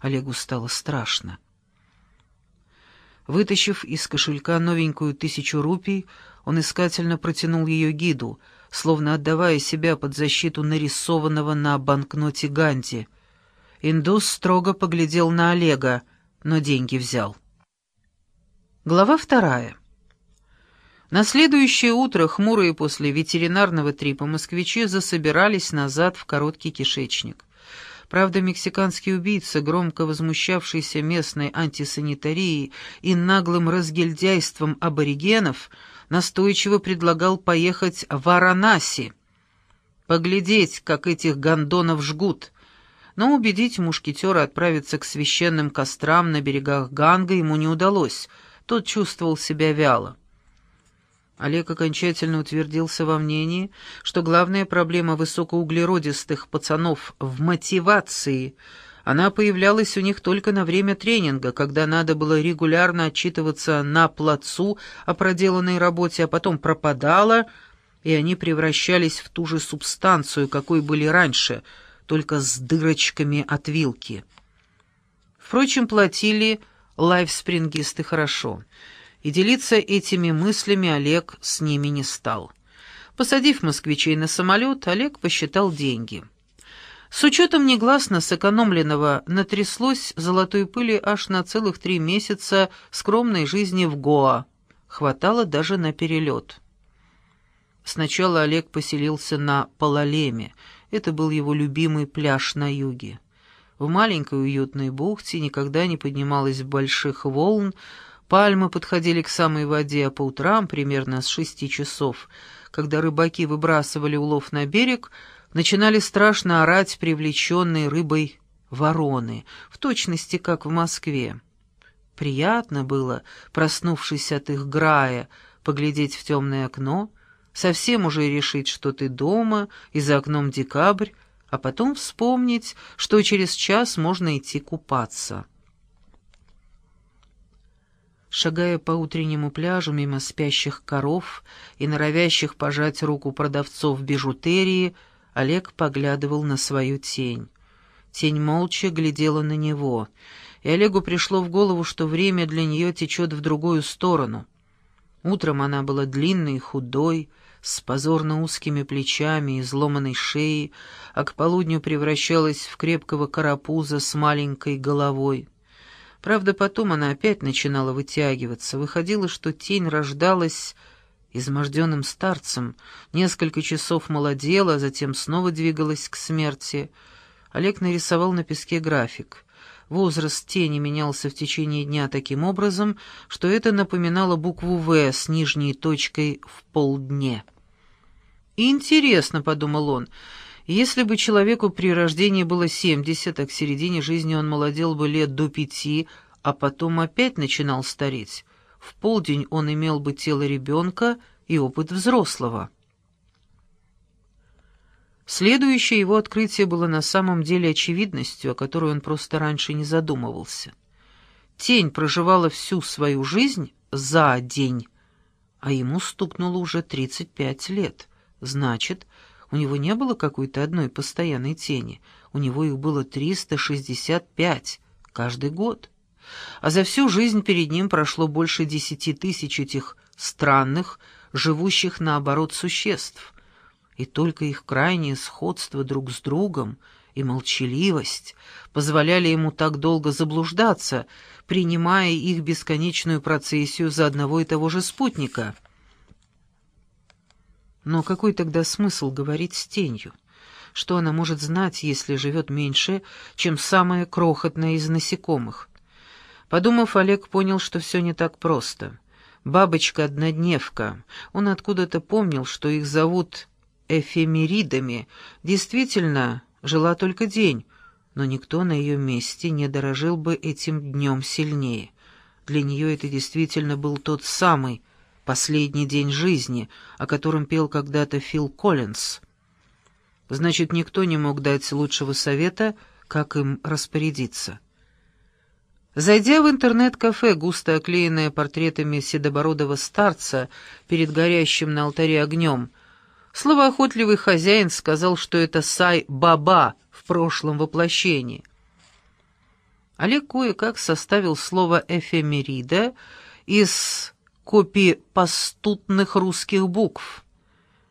Олегу стало страшно. Вытащив из кошелька новенькую тысячу рупий, он искательно протянул ее гиду, словно отдавая себя под защиту нарисованного на банкноте Ганди. Индус строго поглядел на Олега, но деньги взял. Глава вторая. На следующее утро хмурые после ветеринарного трипа москвичи засобирались назад в короткий кишечник. Правда, мексиканский убийца, громко возмущавшийся местной антисанитарией и наглым разгильдяйством аборигенов, настойчиво предлагал поехать в Варанаси, поглядеть, как этих гондонов жгут. Но убедить мушкетера отправиться к священным кострам на берегах Ганга ему не удалось, тот чувствовал себя вяло. Олег окончательно утвердился во мнении, что главная проблема высокоуглеродистых пацанов в мотивации. Она появлялась у них только на время тренинга, когда надо было регулярно отчитываться на плацу о проделанной работе, а потом пропадала, и они превращались в ту же субстанцию, какой были раньше, только с дырочками от вилки. Впрочем, платили лайфспрингисты хорошо — и делиться этими мыслями Олег с ними не стал. Посадив москвичей на самолет, Олег посчитал деньги. С учетом негласно сэкономленного натряслось золотой пыли аж на целых три месяца скромной жизни в Гоа. Хватало даже на перелет. Сначала Олег поселился на Палалеме. Это был его любимый пляж на юге. В маленькой уютной бухте никогда не поднималось больших волн, Пальмы подходили к самой воде, а по утрам, примерно с шести часов, когда рыбаки выбрасывали улов на берег, начинали страшно орать привлеченные рыбой вороны, в точности, как в Москве. Приятно было, проснувшись от их грая, поглядеть в темное окно, совсем уже решить, что ты дома, и за окном декабрь, а потом вспомнить, что через час можно идти купаться. Шагая по утреннему пляжу мимо спящих коров и норовящих пожать руку продавцов бижутерии, Олег поглядывал на свою тень. Тень молча глядела на него, и Олегу пришло в голову, что время для нее течет в другую сторону. Утром она была длинной и худой, с позорно узкими плечами и изломанной шеей, а к полудню превращалась в крепкого карапуза с маленькой головой. Правда, потом она опять начинала вытягиваться. Выходило, что тень рождалась изможденным старцем, несколько часов молодела, а затем снова двигалась к смерти. Олег нарисовал на песке график. Возраст тени менялся в течение дня таким образом, что это напоминало букву «В» с нижней точкой в полдне. «Интересно», — подумал он, — если бы человеку при рождении было 70, а к середине жизни он молодел бы лет до пяти, а потом опять начинал стареть, в полдень он имел бы тело ребенка и опыт взрослого. Следующее его открытие было на самом деле очевидностью, о которой он просто раньше не задумывался. Тень проживала всю свою жизнь за день, а ему стукнуло уже 35 лет. Значит, у него не было какой-то одной постоянной тени, у него их было 365 каждый год. А за всю жизнь перед ним прошло больше десяти тысяч этих странных, живущих наоборот существ. И только их крайнее сходство друг с другом и молчаливость позволяли ему так долго заблуждаться, принимая их бесконечную процессию за одного и того же спутника — но какой тогда смысл говорить с тенью? Что она может знать, если живет меньше, чем самая крохотная из насекомых? Подумав, Олег понял, что все не так просто. Бабочка-однодневка. Он откуда-то помнил, что их зовут эфемеридами. Действительно, жила только день, но никто на ее месте не дорожил бы этим днем сильнее. Для нее это действительно был тот самый «Последний день жизни», о котором пел когда-то Фил Коллинз. Значит, никто не мог дать лучшего совета, как им распорядиться. Зайдя в интернет-кафе, густо оклеенное портретами седобородого старца перед горящим на алтаре огнем, словоохотливый хозяин сказал, что это Сай-Баба в прошлом воплощении. Олег кое-как составил слово «эфемерида» из копии пастутных русских букв.